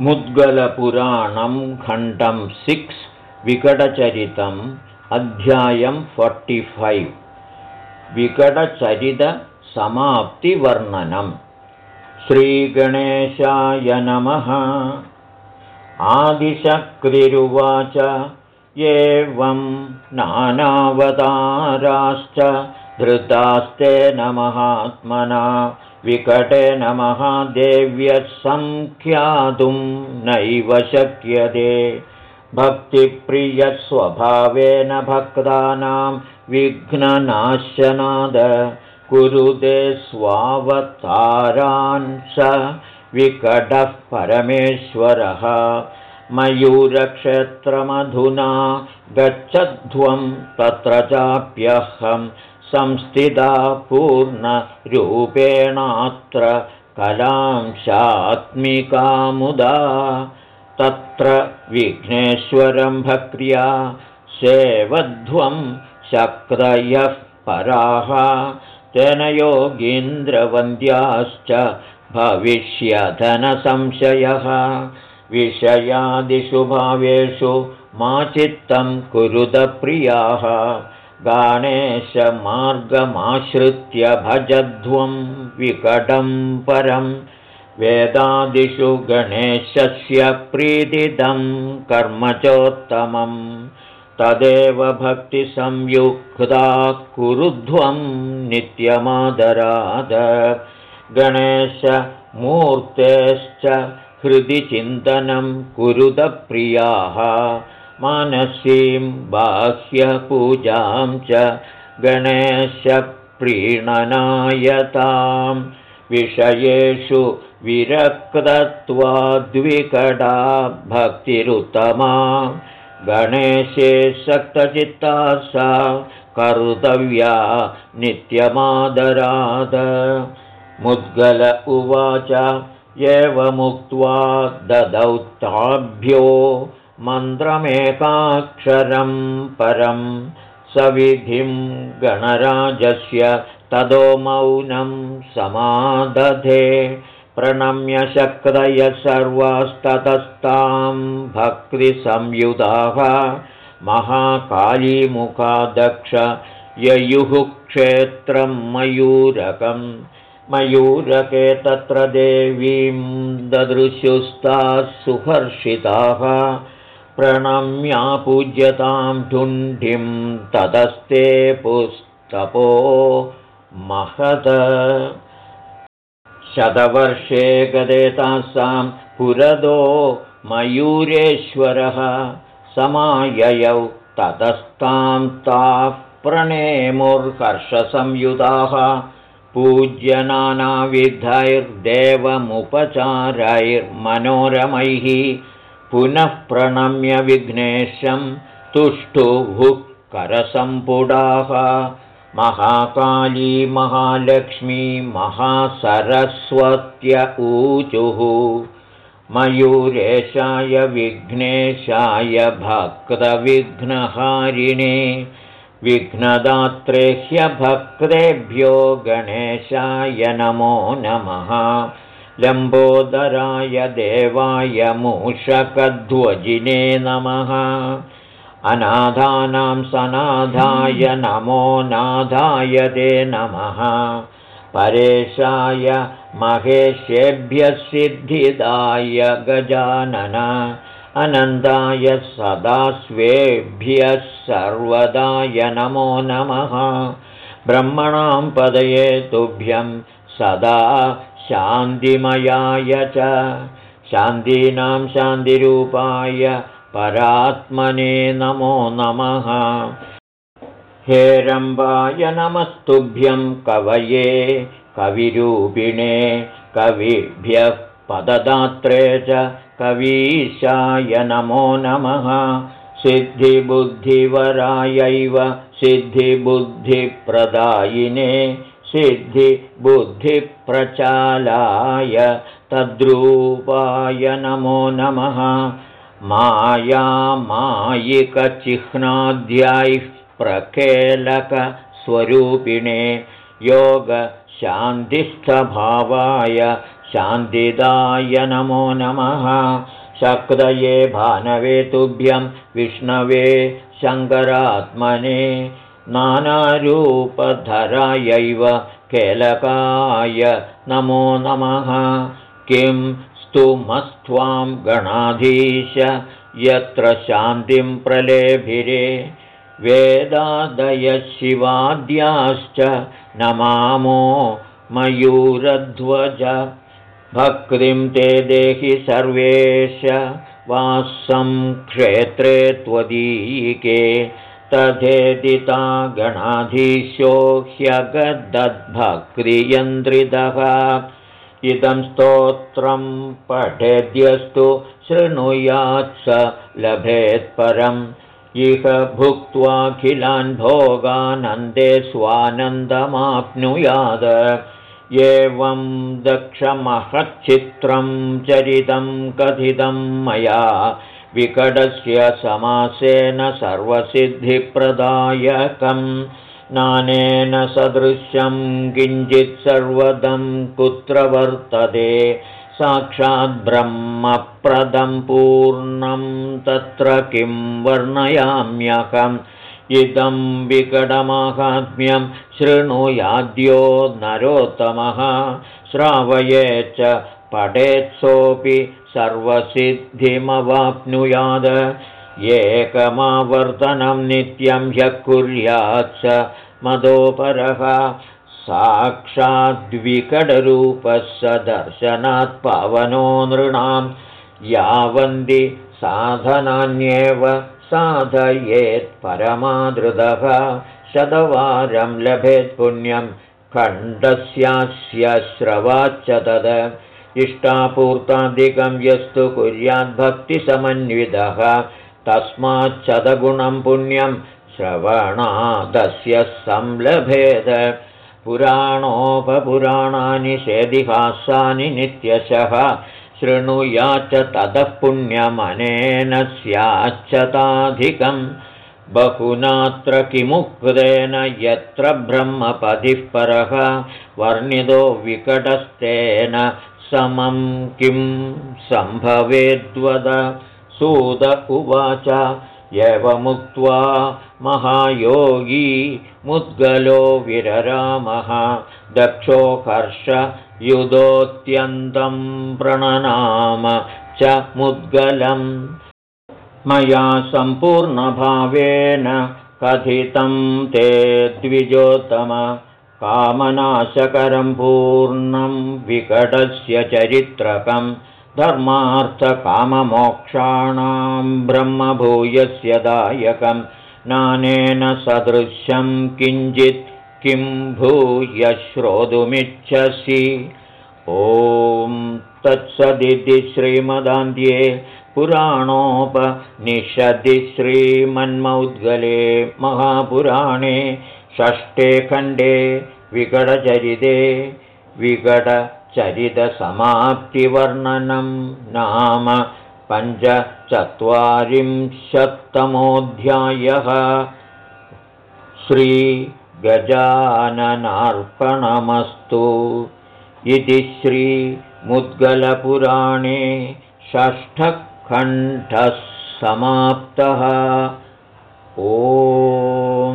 मुद्गलपुराणं खण्डं सिक्स् विकटचरितम् अध्यायं फोर्टिफैव्। विकटचरितसमाप्तिवर्णनम् श्रीगणेशाय नमः। आदिशक्तिरुवाच एवं नानावताराश्च धृतास्तेन महात्मना विकटेन महादेव्यः सङ्ख्यातुं नैव शक्यते। भक्तिप्रियस्वभावेन भक्तानां विघ्ननाशनाद कुरुते स्वावतारान् स विकटः परमेश्वरः। मयूरक्षेत्रमधुना गच्छध्वं तत्र चाप्यहं संस्थिता पूर्णरूपेणात्र कलांशात्मिकामुदा। तत्र विघ्नेश्वरं भक्र्या सेवध्वं शक्रयः पराः। तेन योगीन्द्रवन्द्याश्च भविष्यधनसंशयः। विषयादिषु भावेषु मा चित्तं कुरुतप्रियाः गाणेशमार्गमाश्रित्य भजध्वं विकटं परं वेदादिषु गणेशस्य प्रीतिदं कर्मचोत्तमम् तदेव भक्तिसंयुक्ता कुरुध्वं नित्यमादराद। गणेशमूर्तेश्च हृदि चिन्तनं कुरुतप्रियाः मानसीं बाह्यपूजां च गणेशप्रीणनायताम् विषयेषु विरक्तत्वाद्विकटा भक्तिरुत्तमा। गणेशे सक्तचित्ता सा कर्तव्या नित्यमादराद। मुद्गल उवाच एवमुक्त्वा ददौ ताभ्यो मन्त्रमेकाक्षरं परं सविधिं गणराजस्य तदो मौनं समादधे। प्रणम्य शक्रय सर्वास्ततस्तां भक्तिसंयुधाः महाकालीमुखादक्ष ययुः क्षेत्रं मयूरकं। मयूरके तत्र देवीं ददृशुस्ताः सुहर्षिताः प्रणम्यापूज्यतां ढुण्ढिं ततस्ते पुस्तपो महद शतवर्षे गदे तासां पुरदो मयूरेश्वरः समाययौ ततस्तां ताः प्रणेमुर्हर्षसंयुधाः पूज्यनानाविधैर्देवमुपचारैर्मनोरमैः पुनः प्रणम्य विघ्नेशं तुष्टुः करसम्पुडाः। महाकाली महालक्ष्मी महासरस्वत्य ऊचुः। मयूरेशाय विघ्नेशाय भक्तविघ्नहारिणे। विघ्नदात्रे ह्यभक्तेभ्यो गणेशाय नमो नमः लम्बोदराय देवाय मूषकध्वजिने नमः। अनाधानां सनाधाय नमो नाधाय ते नमः। परेशाय महेशेभ्यः सिद्धिदाय गजानन। अनन्दाय सदा स्वेभ्यः सर्वदाय नमो नमः। ब्रह्मणां पदये तुभ्यं सदा शान्तिमयाय च। शान्तीनां शान्तिरूपाय परात्मने नमो नमः। हेरम्बाय नमस्तुभ्यं कवये कविरूपिणे कविभ्यः पददात्रे च कवीशाय नमो नमः। सिद्धिबुद्धिवरायैव सिद्धिबुद्धिप्रदायिने सिद्धिबुद्धिप्रचालाय तद्रूपाय नमो नमः। मायामायिकचिह्नाध्यायः प्रकेलकस्वरूपिणे योगशान्तिस्थभावाय शान्तिदाय नमो नमः। शक्तये भानवे तुभ्यं विष्णवे शङ्करात्मने नानारूपधरायैव केलकाय नमो नमः। किं स्तुमस्त्वां गणाधीश यत्र शान्तिं प्रलेभिरे। वेदादयशिवाद्याश्च नमामो मयूरध्वज। भक्तिं ते देहि सर्वेश वासं क्षेत्रे त्वदीके तथेदिता गणाधीशो ह्यगदद्भक्तियन्द्रितः इदं स्तोत्रं पठेद्यस्तु शृणुयात् स लभेत्परम् इह भुक्त्वाखिलान् भोगानन्दे स्वानन्दमाप्नुयाद। एवं दक्षमहच्चित्रं चरितं कथितं मया विकटस्य समासेन सर्वसिद्धिप्रदायकम्। नानेन सदृश्यं किञ्चित् सर्वदं कुत्र वर्तते। साक्षाद्ब्रह्मप्रदं पूर्णं तत्र किं वर्णयाम्यहम्। इदं विकटमाहात्म्यं शृणुयाद्यो नरोत्तमः। श्रावये च पठेत्सोऽपि सर्वसिद्धिमवाप्नुयाद। एकमावर्तनं नित्यं ह्यः कुर्यात् स मदोपरः। साक्षाद्विकटरूपः स दर्शनात् पावनो नृणां यावन्ति साधनान्येव साधयेत् परमादृदः। शतवारं लभेत् पुण्यं खण्डस्यास्य श्रवाच्च तद इष्टापूर्ताधिकं यस्तु कुर्याद्भक्तिसमन्वितः तस्माच्छतगुणं पुण्यं श्रवणादस्य संलभेद। पुराणोपपुराणानि शेदिहासानि नित्यशः। शृणुयाच्च ततः पुण्यमनेन स्याच्छताधिकं बहुनात्र किमुक्तेन यत्र ब्रह्मपदिः परः। वर्णितो विकटस्तेन समं किं सम्भवेद्वद? सूद उवाच। एवमुक्त्वा महायोगी मुद्गलो विररामः। दक्षोकर्ष युधोऽत्यन्तं प्रणनाम च मुद्गलम् मया सम्पूर्णभावेन कथितं ते द्विजोत्तम कामनाशकरं पूर्णं विकटस्य चरित्रकं धर्मार्थकाममोक्षाणां ब्रह्मभूयस्य दायकं नानेन सदृशं किञ्चित् किं भूय श्रोतुमिच्छसि ॐ तत्सदिति श्रीमदान्ध्ये पुराणोपनिषदि श्रीमन्मौद्गले महापुराणे षष्ठे खण्डे विकटचरिते विकटचरितसमाप्तिवर्णनं नाम पञ्चचत्वारिंशत्तमोऽध्यायः। श्रीगजाननार्पणमस्तु। इति श्रीमुद्गलपुराणे षष्ठखण्डः समाप्तः। ओ